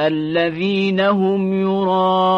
الذين هم يرون